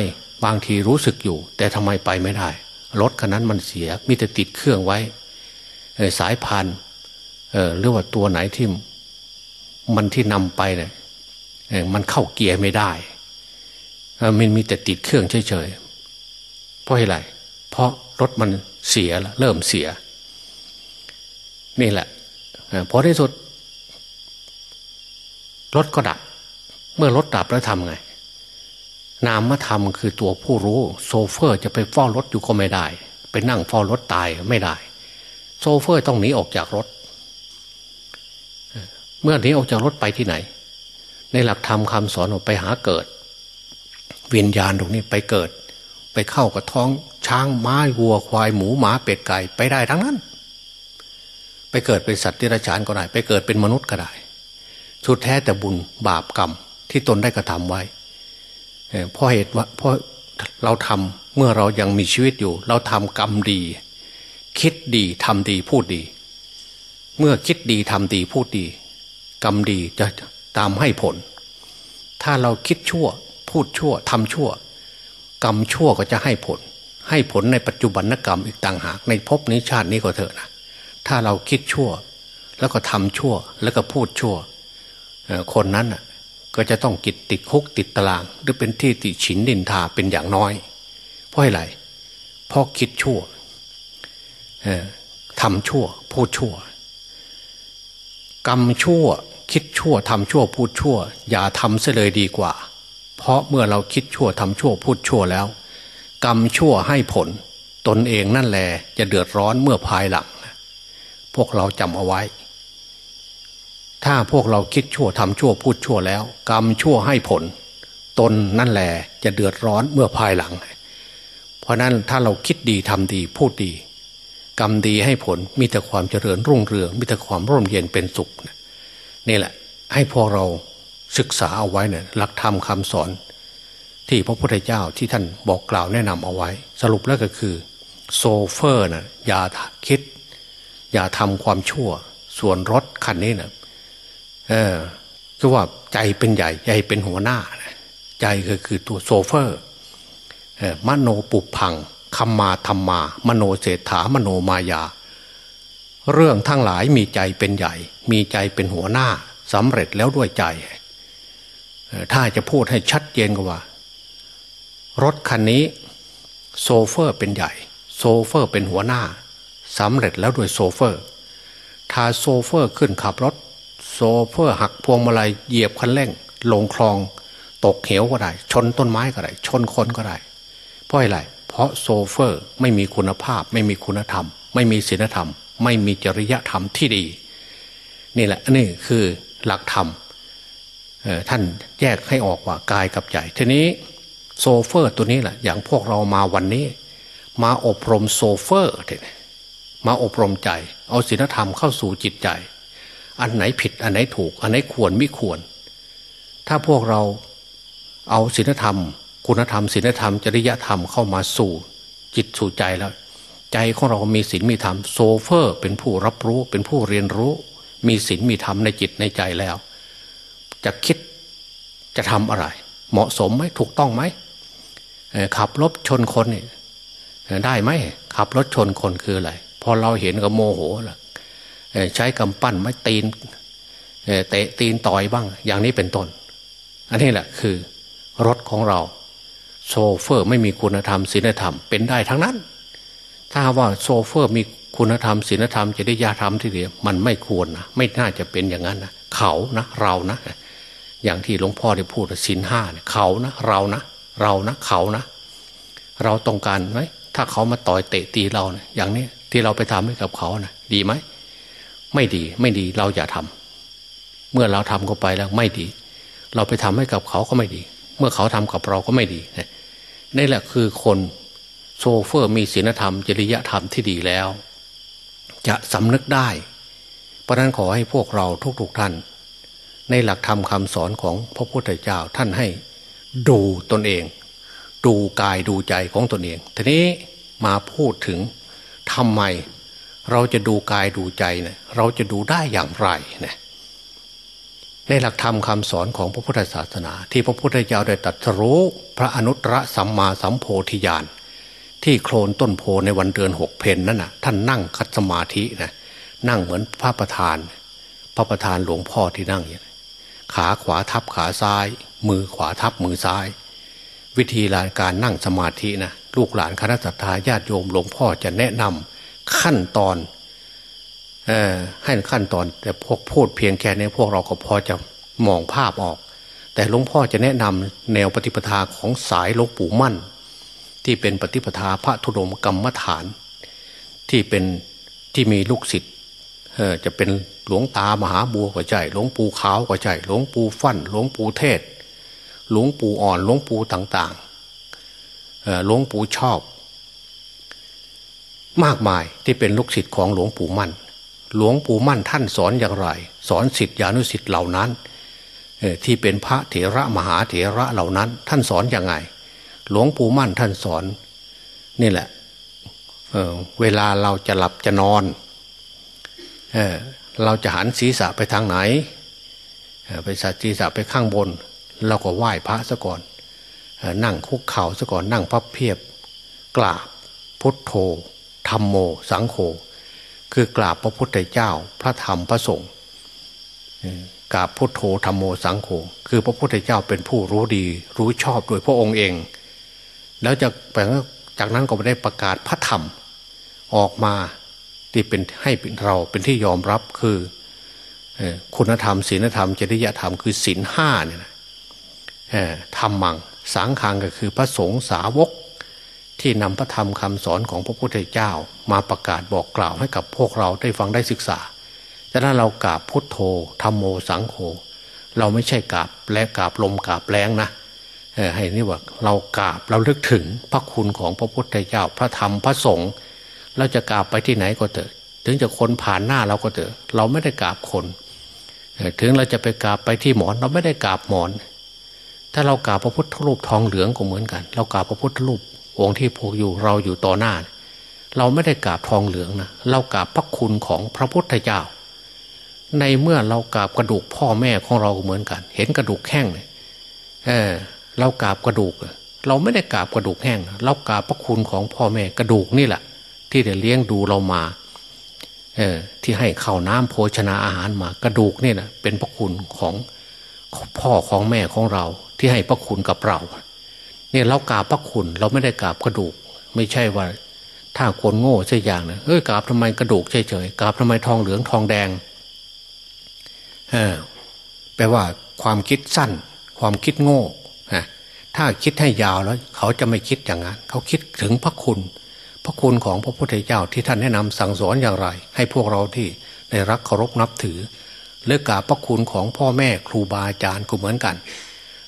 บางทีรู้สึกอยู่ แต่ทำไมไปไม่ได้รถคันนั้นมันเสียมิแต่ติดเครื่องไว้สายพานหรือว่าตัวไหนที่ มันที่นำไปเนี่ยมันเข้าเกียร์ไม่ได้มันมีแต่ติดเครื่องเฉยๆเพราะอะไรเพราะรถมันเสียละเริ่มเสีย นี่แหละพอที่สุดรถก็ดับ เมื่อรถดับแล้วทำไง นามธรรมคือตัวผู้รู้ โซเฟอร์จะไปเฝ้ารถอยู่ก็ไม่ได้ ไปนั่งเฝ้ารถตายไม่ได้ โซเฟอร์ต้องหนีออกจากรถ เมื่อนี้ออกจากรถไปที่ไหน ในหลักธรรมคำสอนออกไปหาเกิด วิญญาณตรงนี้ไปเกิด ไปเข้ากับท้องช้างม้าวัวควายหมูหมาเป็ดไก่ไปได้ทั้งนั้น ไปเกิดเป็นสัตว์ที่ราชานก็ได้ ไปเกิดเป็นมนุษย์ก็ได้สุดแท้แต่บุญบาปกรรมที่ตนได้กระทำไว้เพราะเหตุว่าเพราะเราทำเมื่อเรายังมีชีวิตอยู่ เราทำกรรมดี คิดดีทำดีพูดดี เมื่อคิดดีทำดีพูดดี กรรมดีจะตามให้ผล ถ้าเราคิดชั่ว พูดชั่วทำชั่ว กรรมชั่วก็จะให้ผล ให้ผลในปัจจุบันนกรรมอีกต่างหาก ในภพนี้ชาตินี้ก็เถอะนะถ้าเราคิดชั่ว แล้วก็ทำชั่ว แล้วก็พูดชั่ว คนนั้นก็จะต้องกิดติดคุกติดตาราง หรือเป็นที่ติฉินดินทาเป็นอย่างน้อย เพราะอะไรเพราะคิดชั่วทำชั่ว พูดชั่ว กรรมชั่ว คิดชั่วทำชั่วพูดชั่ว อย่าทำเสียเลยดีกว่า เพราะเมื่อเราคิดชั่วทำชั่วพูดชั่วแล้ว กรรมชั่วให้ผล ตนเองนั่นแหละจะเดือดร้อนเมื่อภายหลังพวกเราจำเอาไว้ ถ้าพวกเราคิดชั่วทำชั่วพูดชั่วแล้ว กรรมชั่วให้ผล ตนนั่นแหละจะเดือดร้อนเมื่อภายหลัง เพราะนั้นถ้าเราคิดดีทำดีพูดดี กรรมดีให้ผลมีแต่ความเจริญรุ่งเรืองมีแต่ความร่มเย็นเป็นสุขนี่แหละ ให้พวกเราศึกษาเอาไว้เนี่ยหลักธรรมคาสอน ที่พระพุทธเจ้าที่ท่านบอกกล่าวแนะนำเอาไว้ สรุปแล้วก็คือ โซเฟอร์นะอย่าคิด อย่าทำความชั่ว ส่วนรถคันนี้นะเออคือว่าใจเป็นใหญ่ใจเป็นหัวหน้า ใจก็คือตัวโซเฟอร์มโนปุพัง คำมาธรรมา มโนเศรษฐามโนมายา เรื่องทั้งหลายมีใจเป็นใหญ่ มีใจเป็นหัวหน้าสำเร็จแล้วด้วยใจ ถ้าจะพูดให้ชัดเจนก็ว่า รถคันนี้ โซเฟอร์เป็นใหญ่ โซเฟอร์เป็นหัวหน้าสำเร็จแล้วด้วยโซเฟอร์ ถ้าโซเฟอร์ขึ้นขับรถ โซเฟอร์หักพวงมาลัยเหยียบคันเร่ง ลงคลอง ตกเหวก็ได้ ชนต้นไม้ก็ได้ ชนคนก็ได้ เพราะอะไร เพราะโซเฟอร์ไม่มีคุณภาพ ไม่มีคุณธรรม ไม่มีศีลธรรม ไม่มีจริยธรรมที่ดี นี่แหละนี่คือหลักธรรมท่านแยกให้ออกว่ากายกับใจทีนี้โซเฟอร์ตัวนี้แหละอย่างพวกเรามาวันนี้ มาอบรมโซเฟอร์มาอบรมใจ เอาศีลธรรมเข้าสู่จิตใจ อันไหนผิดอันไหนถูก อันไหนควรไม่ควร ถ้าพวกเราเอาศีลธรรม คุณธรรมศีลธรรม จริยธรรมเข้ามาสู่จิตสู่ใจแล้ว ใจของเรามีศีลมีธรรมโซเฟอร์ เป็นผู้รับรู้เป็นผู้เรียนรู้ มีศีลมีธรรมในจิตในใจแล้ว จะคิดจะทำอะไร เหมาะสมไหมถูกต้องไหมขับรถชนคนนี่ได้ไหมขับรถชนคนคืออะไรพอเราเห็นก็โมโหล่ะใช้กำปั้นไม้ตีนเตะตีนต่อยบ้าง อย่างนี้เป็นต้น อันนี้แหละคือรถของเรา โซเฟอร์ไม่มีคุณธรรมศีลธรรมเป็นได้ทั้งนั้น ถ้าว่าโซเฟอร์มีคุณธรรมศีลธรรมจะได้ยาธรรมที่เดียวมันไม่ควรนะไม่น่าจะเป็นอย่างนั้นนะเขานะเรานะ อย่างที่หลวงพ่อได้พูดศีลห้าเนี่ยเขานะเรานะ เรานะเขานะ เราต้องการไหมถ้าเขามาต่อยเตะตีเราเนะี่ยอย่างนี้ที่เราไปทำให้กับเขานะดีไหมไม่ดีไม่ดีเราอย่าทำเมื่อเราทำเข้าไปแล้วไม่ดี เราไปทำให้กับเขาก็ไม่ดี เมื่อเขาทำกับเราก็ไม่ดีนี่ นี่แหละคือคนโซเฟอร์มีศีลธรรม จริยธรรมที่ดีแล้ว จะสำนึกได้ เพราะนั้นขอให้พวกเราทุกๆท่าน ในหลักธรรมคำสอนของพระพุทธเจ้าท่านให้ ดูตนเอง ดูกายดูใจของตนเอง ทีนี้มาพูดถึงทำไม เราจะดูกายดูใจเนะี่ยเราจะดูได้อย่างไรเนะ ในหลักธรรมคำสอนของพระพุทธศาสนา ที่พระพุทธเจ้าได้ตรัสรู้พระอนุตตรสัมมาสัมโพธิญาณที่โคลนต้นโพในวันเดือนหกเพนนั่นน่ะท่านนั่งคัดสมาธินะนั่งเหมือนพระประธาน พระประธานหลวงพ่อที่นั่งอย่างขาขวาทับขาซ้าย มือขวาทับมือซ้าย วิธีาการนั่งสมาธินะลูกหลานคณะสัตยาญาติโยมหลวงพ่อจะแนะนำขั้นตอน ให้ขั้นตอน แต่พวกพูดเพียงแค่นี้พวกเราก็พอจะมองภาพออก แต่หลวงพ่อจะแนะนำแนวปฏิปทาของสายหลวงปู่มั่น ที่เป็นปฏิปทาพระธุดมกรรมฐาน ที่เป็นที่มีลูกศิษย์จะเป็นหลวงตามหาบัวก็ใจหลวงปู่ขาวก็ใจหลวงปู่ฟั่นหลวงปู่เทศ หลวงปู่อ่อนหลวงปู่ต่างๆหลวงปู่ชอบ มากมายที่เป็นลูกศิษย์ของหลวงปู่มั่น หลวงปู่มั่นท่านสอนอย่างไร สอนสิทธิอนุสิทธิ์เหล่านั้นที่เป็นพระเถระมหาเถระเหล่านั้น ท่านสอนอย่างไง หลวงปู่มั่นท่านสอน นี่แหละเเวลาเราจะหลับจะนอนเเราจะหันศีรษะไปทางไหนไปสัศีรษะไปข้างบน เราก็ไหว้พระซะก่อนนั่งคุกเข่าซะก่อนนั่งพับเพียบ กราบพุทโธธรรมโม สังโฆ คือกราบพระพุทธเจ้า พระธรรมพระสงฆ์กราบพุทโธธรรมโมสังโฆคือพระพุทธเจ้าเป็นผู้รู้ดี รู้ชอบโดยพระองค์เอง แล้วจะจากนั้นก็ได้ประกาศพระธรรมออกมาที่เป็นให้เราเป็นที่ยอมรับคือคุณธรรมศีลธรรมจริยธรรมคือศีลห้าเนี่ยธรรมมังสังขังก็คือพระสงฆ์สาวก ที่นำพระธรรมคำสอนของพระพุทธเจ้า มาประกาศบอกกล่าวให้กับพวกเราได้ฟังได้ศึกษาฉะนั้นเรากราบพุทโธธรรมโมสังโฆเราไม่ใช่กราบและกราบลมกราบแรงนะให้นี่ว่าเรากราบเราลึกถึงพระคุณของพระพุทธเจ้า พระธรรมพระสงฆ์เราจะกราบไปที่ไหนก็เถอะ ถึงจะคนผ่านหน้าเราก็เถอะ เราไม่ได้กราบคน ถึงเราจะไปกราบไปที่หมอน เราไม่ได้กราบหมอน ถ้าเรากราบพระพุทธรูปทองเหลืองก็เหมือนกัน เรากราบพระพุทธรูป องค์ที่พกอยู่เราอยู่ต่อหน้า เราไม่ได้กราบทองเหลืองนะเรากราบพระคุณของพระพุทธเจ้า ในเมื่อเรากราบกระดูกพ่อแม่ของเราเหมือนกัน เห็นกระดูกแห้งเลยเออเรากราบกระดูก เราไม่ได้กราบกระดูกแห้งเรากราบพระคุณของพ่อแม่กระดูกนี่แหละที่ได้เลี้ยงดูเรามาเออที่ให้ข้าวน้ำโภชนาอาหารมากระดูกนี่นะเป็นพระคุณของพ่อของแม่ของเรา ที่ให้พระคุณกับเรา เนี่ยเรากราบพระคุณ เราไม่ได้กราบกระดูก ไม่ใช่ว่า ถ้าคนโง่ใช่อย่างนะเอ้ยกราบทำไมกระดูกเฉยๆกราบทำไมทองเหลืองทองแดงเออแปลว่าความคิดสั้น ความคิดโง่ฮะถ้าคิดให้ยาวแล้ว เขาจะไม่คิดอย่างนั้นเขาคิดถึงพระคุณ พระคุณของพระพุทธเจ้าที่ท่านแนะนำสั่งสอนอย่างไร ให้พวกเราที่ได้รักเคารพนับถือเลือกกราบพระคุณของพ่อแม่ครูบาอาจารย์ก็เหมือนกัน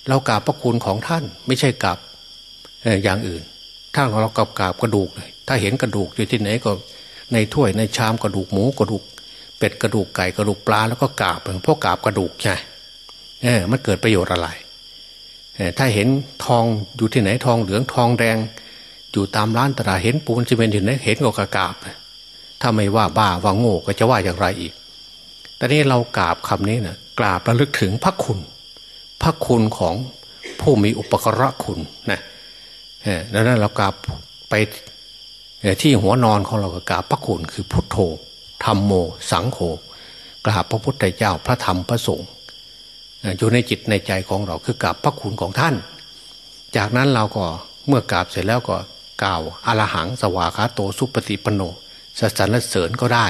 เรากราบพระคุณของท่าน ไม่ใช่กราบ อย่างอื่น ถ้าเรากับกาบกระดูกเลยถ้าเห็นกระดูกอยู่ที่ไหนก็ในถ้วยในชามกระดูกหมูกระดูก เป็ดกระดูกไก่กระดูกปลาแล้วก็กาบเพราะกาบกระดูกใช่เออมันเกิดประโยชน์อะไรถ้าเห็นทองอยู่ที่ไหนทองเหลืองทองแดง อยู่ตามร้านตลาดเห็นปูนซีเมนต์อยู่ไหนเห็นก็กราบ ถ้าไม่ว่าบ้าว่าโง่ก็จะว่าอย่างไรอีกแต่นี้เรากราบคำนี้นะกราบระลึกถึงพระคุณ พระคุณของผู้มีอุปกระคุณนะ แล้วนั้นเรากราบไปที่หัวนอนของเราก็กราบพระคุณคือพุทโธธรรมโม สังโฆกราบพระพุทธเจ้าพระธรรมพระสงฆ์อยู่ในจิตในใจของเราคือกราบพระคุณของท่าน จากนั้นเราก็เมื่อกราบเสร็จแล้วก็กล่าวอรหังสวาคาโตสุปฏิปโนสสรรเสริญก็ได้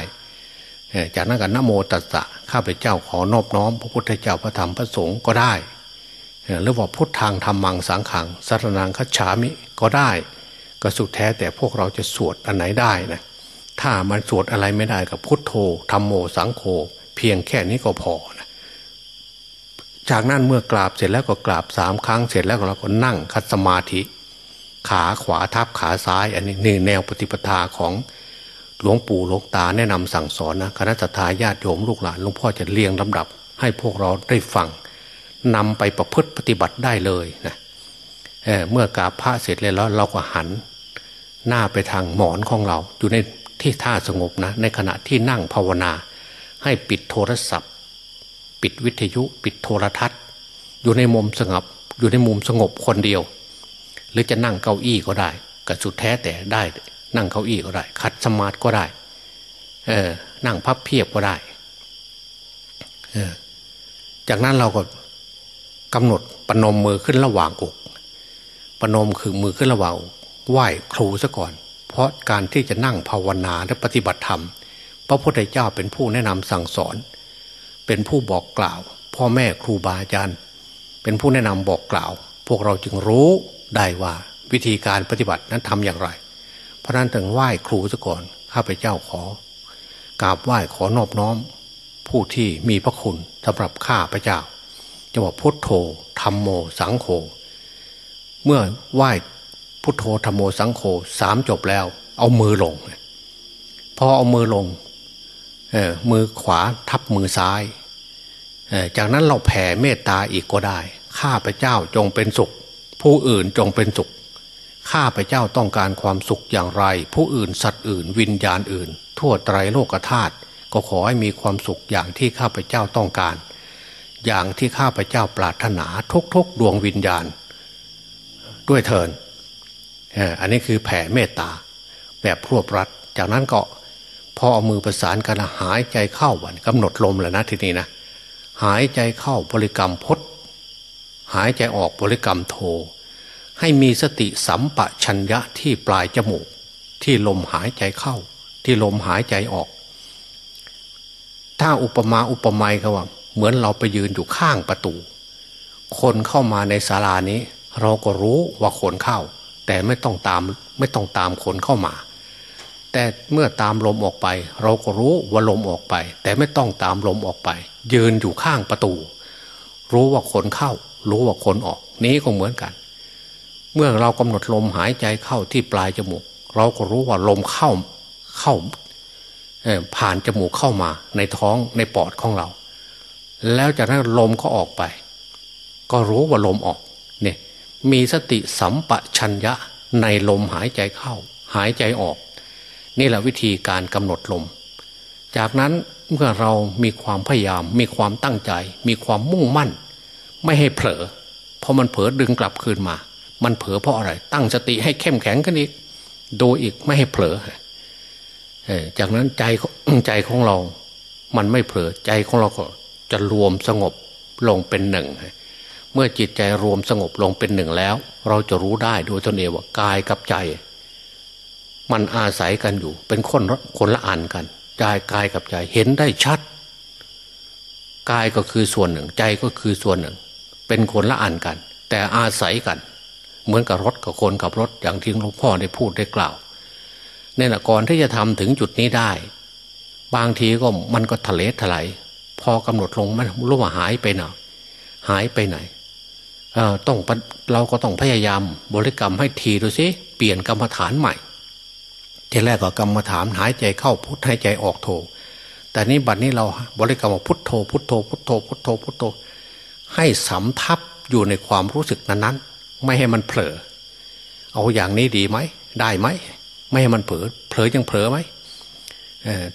จากนั้นก็นโมตัสสะข้าพเจ้าขอนอบน้อม พระพุทธเจ้าพระธรรมพระสงฆ์ก็ได้ หรือว่าพุทธทางธรรมังสังขังสารนังคัจฉามิก็ได้ก็สุดแท้แต่พวกเราจะสวดอันไหนได้นะถ้ามันสวดอะไรไม่ได้กับพุทโธธรรมโมสังโฆเพียงแค่นี้ก็พอนะจากนั้นเมื่อกราบเสร็จแล้วก็กราบสามครั้งเสร็จแล้วเราก็นั่งคัดสมาธิ ขาขวาทับขาซ้าย อันนี้นี่แนวปฏิปทาของหลวงปู่หลวงตาแนะนำสั่งสอนนะคณะทาญาติโยมลูกหลานหลวงพ่อจะเรียงลำดับ ให้พวกเราได้ฟัง นำไปประพฤติปฏิบัติได้เลยนะเเมื่อกราบพระเสร็จแล้ว เราก็หัน หน้าไปทางหมอนของเรา อยู่ในที่ท่าสงบนะ ในขณะที่นั่งภาวนา ให้ปิดโทรศัพท์ ปิดวิทยุ ปิดโทรทัศน์ อยู่ในมุมสงบ อยู่ในมุมสงบคนเดียว หรือจะนั่งเก้าอี้ก็ได้ก็สุดแท้แต่ได้นั่งเก้าอี้ก็ได้ คัดสมาธิก็ได้ เออ นั่งพับเพียบก็ได้ เออ จากนั้นเราก็ กำหนดปนมมือขึ้นระหว่างอกปนมคือมือขึ้นระหว่างไหว้ครูซะก่อน เพราะการที่จะนั่งภาวนาและปฏิบัติธรรม พระพุทธเจ้าเป็นผู้แนะนำสั่งสอน เป็นผู้บอกกล่าว พ่อแม่ครูบาอาจารย์ เป็นผู้แนะนำบอกกล่าว พวกเราจึงรู้ได้ว่าวิธีการปฏิบัตินั้นทำอย่างไร เพราะนั้นถึงไหว้ครูซะก่อนข้าพเจ้าขอกราบไหว้ขอนอบน้อม ผู้ที่มีพระคุณสำหรับข้าพเจ้า จะว่าพุทโธธรรมโม สังโฆเมื่อไหว้พุทโธธรรมโมสังโฆสามจบแล้ว เอามือลงพอเอามือลงเอามือขวาทับมือซ้ายจากนั้นเราแผ่เมตตาอีกก็ได้ ข้าพเจ้าจงเป็นสุข ผู้อื่นจงเป็นสุข ข้าพเจ้าต้องการความสุขอย่างไร ผู้อื่นสัตว์อื่น วิญญาณอื่น ทั่วไตรโลกธาตุก็ขอให้มีความสุขอย่างที่ข้าพเจ้าต้องการ อย่างที่ข้าพเจ้าปรารถนาทุกๆ ดวงวิญญาณ ด้วยเทินอันนี้คือแผ่เมตตา แบบรวบรัด จากนั้นก็พอเอามือประสานกันหายใจเข้าวันกำหนดลมแล้วนะทีนี้นะหายใจเข้าบริกรรมพดหายใจออกบริกรรมโท ให้มีสติสัมปะชัญญะที่ปลายจมูก ที่ลมหายใจเข้า ที่ลมหายใจออก ถ้าอุปมาอุปไมยเขาว่า เหมือนเราไปยืนอยู่ข้างประตู คนเข้ามาในศาลานี้ เราก็รู้ว่าคนเข้า แต่ไม่ต้องตามไม่ต้องตามคนเข้ามา แต่เมื่อตามลมออกไป เราก็รู้ว่าลมออกไป แต่ไม่ต้องตามลมออกไป ยืนอยู่ข้างประตู รู้ว่าคนเข้า รู้ว่าคนออก นี้ก็เหมือนกัน เมื่อเรากำหนดลมหายใจเข้าที่ปลายจมูก เราก็รู้ว่าลมเข้าเข้าผ่านจมูกเข้ามาในท้องในปอดของเรา แล้วจากนั้นลมก็ออกไป ก็รู้ว่าลมออกเนี่ยมีสติสัมปชัญญะในลมหายใจเข้า หายใจออก นี่แหละวิธีการกำหนดลม จากนั้นเมื่อเรามีความพยายาม มีความตั้งใจ มีความมุ่งมั่น ไม่ให้เผลอพอมันเผลอดึงกลับคืนมา มันเผลอเพราะอะไร ตั้งสติให้เข้มแข็งกันอีกโดยอีกไม่ให้เผลอจากนั้นใจใจของเรา มันไม่เผลอใจของเราก็ จะรวมสงบลงเป็นหนึ่ง เมื่อจิตใจรวมสงบลงเป็นหนึ่งแล้ว เราจะรู้ได้โดยตนเองว่ากายกับใจ มันอาศัยกันอยู่ เป็นคนคนละอันกันใจกายกับใจเห็นได้ชัดกายก็คือส่วนหนึ่ง ใจก็คือส่วนหนึ่ง เป็นคนละอันกัน แต่อาศัยกัน เหมือนกับรถกับคนกับรถอย่างที่หลวงพ่อได้พูดได้กล่าวเนี่ยนะก่อนที่จะทำถึงจุดนี้ได้ บางทีก็มันก็ทะเลถลาย พอกำหนดลงมันรู้ว่าหายไปไหนหายไปไหนต้องเราก็ต้องพยายามบริกรรมให้ทีดูสิเปลี่ยนกรรมฐานใหม่ทีแรกก็กรรมฐานหายใจเข้าพุทหายใจออกโท แต่นี้บัดนี้เราบริกรรมพุทโธ พุทโธ พุทโธ พุทโธพุทโธ ให้สำทับอยู่ในความรู้สึกนั้นๆ ไม่ให้มันเผลอ เอาอย่างนี้ดีไหม ได้ไหม ไม่ให้มันเผลอ เผลอยังเผลอไหม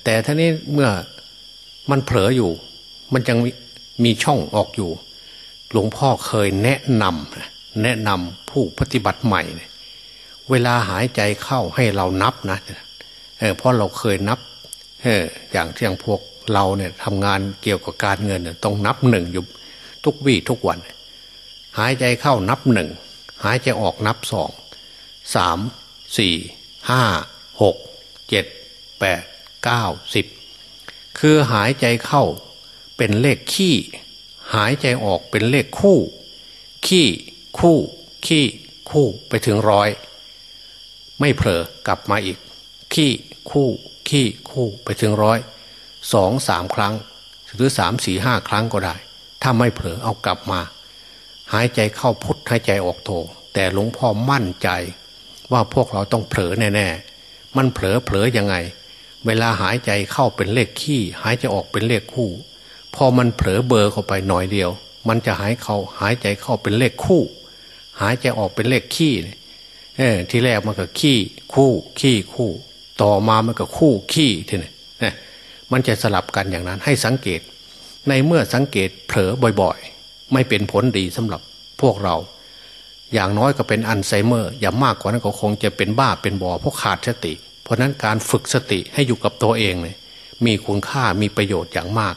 แต่ท่านี้เมื่อมันเผลออยู่ มันยังมีช่องออกอยู่ หลวงพ่อเคยแนะนำแนะนำผู้ปฏิบัติใหม่ เวลาหายใจเข้าให้เรานับนะเพราะเราเคยนับอย่างที่อย่างพวกเราเนี่ยทำงานเกี่ยวกับการเงินต้องนับหนึ่งอยู่ทุกวี่ทุกวัน หายใจเข้านับหนึ่งหายใจออกนับสองสามสี่ห้าหกเจ็ดแปดเก้าสิบคือหายใจเข้า เป็นเลขขี้ หายใจออกเป็นเลขคู่ ขี้คู่ขี้คู่ไปถึงร้อย ไม่เผลอกลับมาอีก ขี้คู่ขี้คู่ไปถึงร้อยสองสามครั้ง หรือสามสี่ห้าครั้งก็ได้ ถ้าไม่เผลอเอากลับมา หายใจเข้าพุทหายใจออกโทแต่หลวงพ่อมั่นใจ ว่าพวกเราต้องเผลอแน่ๆมันเผลอเผลอยังไง เวลาหายใจเข้าเป็นเลขขี้ หายใจออกเป็นเลขคู่ พอมันเผลอเบอร์เข้าไปหน่อยเดียว มันจะหายเขาหายใจเข้าเป็นเลขคู่ หายใจออกเป็นเลขขี้เออที่แรกมันก็ขี้คู่ ขี้คู่ ต่อมามันก็คู่ขี้ทีนี้มันจะสลับกันอย่างนั้นให้สังเกต ในเมื่อสังเกตเผลอบ่อยๆ ไม่เป็นผลดีสำหรับพวกเรา อย่างน้อยก็เป็นอัลไซเมอร์ อย่างมากกว่านั้นก็คงจะเป็นบ้าเป็นบอเพราะขาดสติ เพราะนั้นการฝึกสติให้อยู่กับตัวเองเนี่ยมีคุณค่ามีประโยชน์อย่างมาก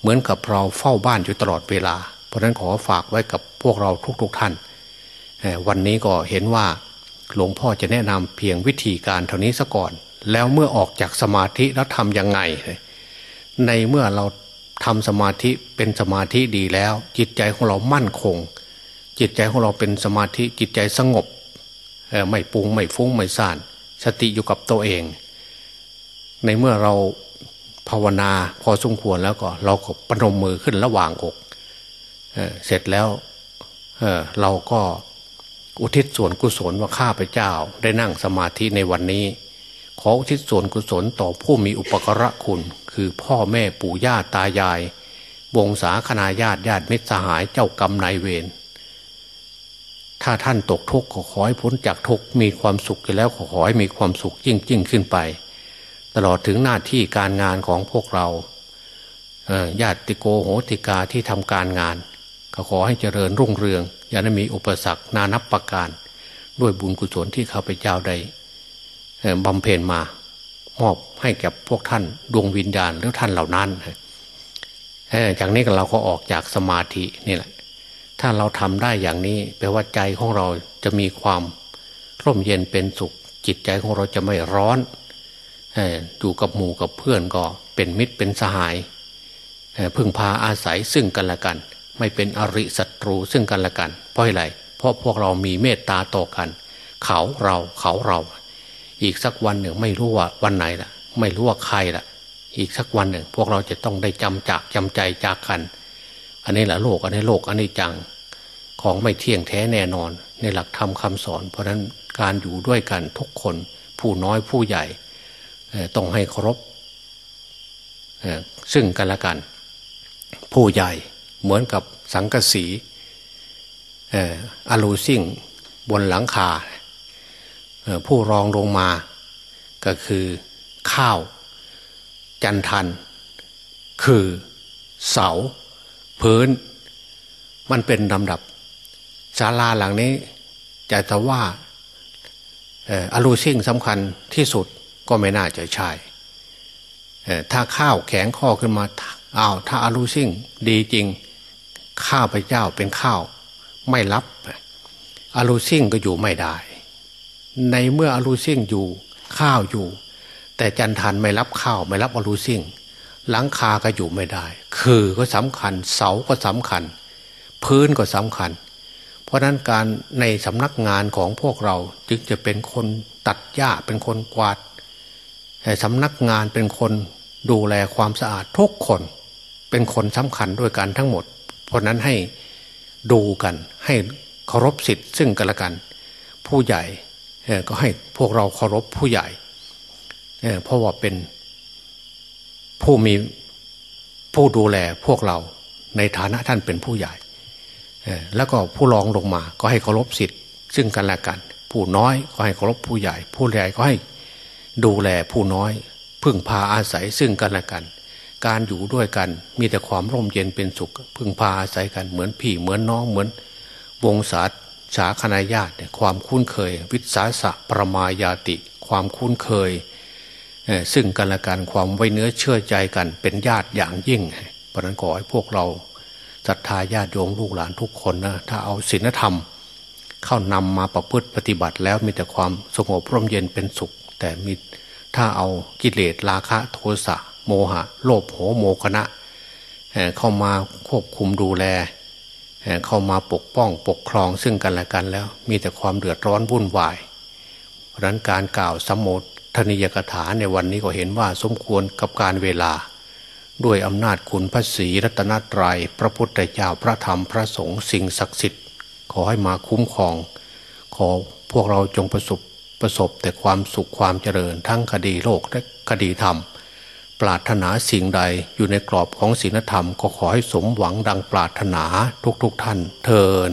เหมือนกับเราเฝ้าบ้านอยู่ตลอดเวลา เพราะนั้นขอฝากไว้กับพวกเราทุกๆทท่าน วันนี้ก็เห็นว่าหลวงพ่อจะแนะนำเพียงวิธีการเท่านี้ซะก่อน แล้วเมื่อออกจากสมาธิแล้วทำยังไง ในเมื่อเราทำสมาธิเป็นสมาธิดีแล้ว จิตใจของเรามั่นคง จิตใจของเราเป็นสมาธิจิตใจสงบ ไม่ปุงไม่ฟุ้งไม่ซ่าน สติอยู่กับตัวเอง ในเมื่อเรา ภาวนาพอสมควรแล้วก็เราก็ปนมมือขึ้นระหว่างอกเเสร็จแล้วเเราก็อุทิศส่วนกุศลว่าข้าพเจ้า ได้นั่งสมาธิในวันนี้ ขออุทิศส่วนกุศลต่อผู้มีอุปกระคุณ คือพ่อแม่ปู่ย่าตายาย วงศาคณาญาติญาติมิตรสหายเจ้ากรรมนายเวรถ้าท่านตกทุกข์ขอให้พ้นจากทุกข์มีความสุขแล้วขอขอให้มีความสุขยิ่งยิ่งขึ้นไป ตลอดถึงหน้าที่การงานของพวกเราญาติโกโหติกาที่ทำการงาน ก็ขอให้เจริญรุ่งเรือง อย่าได้มีอุปสรรคนานับประการ ด้วยบุญกุศลที่ข้าพเจ้าได้บำเพ็ญมามอบให้แกับพวกท่านดวงวิญญาณหรือท่านเหล่านั้นจากนี้เราก็ออกจากสมาธินี่แหละ ถ้าเราทำได้อย่างนี้แปลว่าใจของเราจะมีความร่มเย็นเป็นสุข จิตใจของเราจะไม่ร้อน อยู่กับหมู่กับเพื่อนก็เป็นมิตรเป็นสหายพึ่งพาอาศัยซึ่งกันและกัน ไม่เป็นอริศัตรูซึ่งกันและกัน เพราะอะไรเพราะพวกเรามีเมตตาต่อกัน เขาเราเขาเรา อีกสักวันหนึ่งไม่รู้ว่าวันไหนล่ะ ไม่รู้ว่าใครล่ะ อีกสักวันหนึ่ง พวกเราจะต้องได้จำจากจำใจจากกัน อันนี้แหละโลกอันนี้โลกอันนี้จังของไม่เที่ยงแท้แน่นอน ในหลักธรรมคาสอน เพราะนั้นการอยู่ด้วยกันทุกคนผู้น้อยผู้ใหญ่ ต้องให้เคารพซึ่งกันและกัน ผู้ใหญ่เหมือนกับสังกสีอะลูซิ่งบนหลังคา ผู้รองลงมาก็คือข้าว จันทัน คือเสา พื้น มันเป็นลำดับศาลาหลังนี้จะจะว่าอะลูซิ่งสำคัญที่สุด ก็ไม่น่าจะใช่ถ้าข้าวแข็งข้อขึ้นมาอ้าวถ้าอารูซิ่งดีจริง ข้าพเจ้าเป็นข้าว ไม่รับอารูซิ่งก็อยู่ไม่ได้ ในเมื่ออารูซิ่งอยู่ข้าวอยู่ แต่จันทันไม่รับข้าวไม่รับอารูซิ่งหลังคาก็อยู่ไม่ได้ คือก็สำคัญ เสาก็สำคัญ พื้นก็สำคัญ เพราะนั้นการในสำนักงานของพวกเราจึงจะเป็นคนตัดหญ้าเป็นคนกวาด สำนักงานเป็นคนดูแลความสะอาดทุกคน เป็นคนสำคัญด้วยกันทั้งหมด เพราะนั้นให้ดูกันให้เคารพสิทธิ์ซึ่งกันและกัน ผู้ใหญ่ก็ให้พวกเราเคารพผู้ใหญ่เพราะว่าเป็นผู้มีผู้ดูแลพวกเราในฐานะท่านเป็นผู้ใหญ่แล้วก็ผู้รองลงมาก็ให้เคารพสิทธิ์ซึ่งกันและกัน ผู้น้อยก็ให้เคารพผู้ใหญ่ ผู้ใหญ่ก็ให้ ดูแลผู้น้อย พึ่งพาอาศัยซึ่งกันและกัน การอยู่ด้วยกันมีแต่ความร่มเย็นเป็นสุข พึ่งพาอาศัยกันเหมือนพี่เหมือนน้องเหมือน วงศาสาคณาญาติความคุ้นเคย วิสาสะประมายาติ ความคุ้นเคย ซึ่งกันและกันความไว้เนื้อเชื่อใจกันเป็นญาติอย่างยิ่งเพราะนั้นขอให้พวกเราศรัทธาญาติโยมลูกหลานทุกคนนะถ้าเอาศีลธรรม เข้านำมาประพฤติปฏิบัติแล้วมีแต่ความสงบร่มเย็นเป็นสุข แต่มีถ้าเอากิเลสราคะโทสะโมหะ โลภโหโมคณะเข้ามาควบคุมดูแล เข้ามาปกป้องปกครองซึ่งกันและกันแล้ว มีแต่ความเดือดร้อนวุ่นวายเพราะนั้นการกล่าวสมโภชนิยกถาในวันนี้ก็เห็นว่าสมควรกับการเวลา ด้วยอำนาจคุณพระศรีรัตนตรยัยพระพุทธเจ้าพระธรรมพระสงฆ์สิ่งศักดิ์สิทธิ์ ขอให้มาคุ้มครอง ขอพวกเราจงประสบ ประสบแต่ความสุขความเจริญ ทั้งคดีโลกและคดีธรรม ปรารถนาสิ่งใดอยู่ในกรอบของศีลธรรมก็ขอให้สมหวังดังปรารถนาทุกๆทท่านเทิน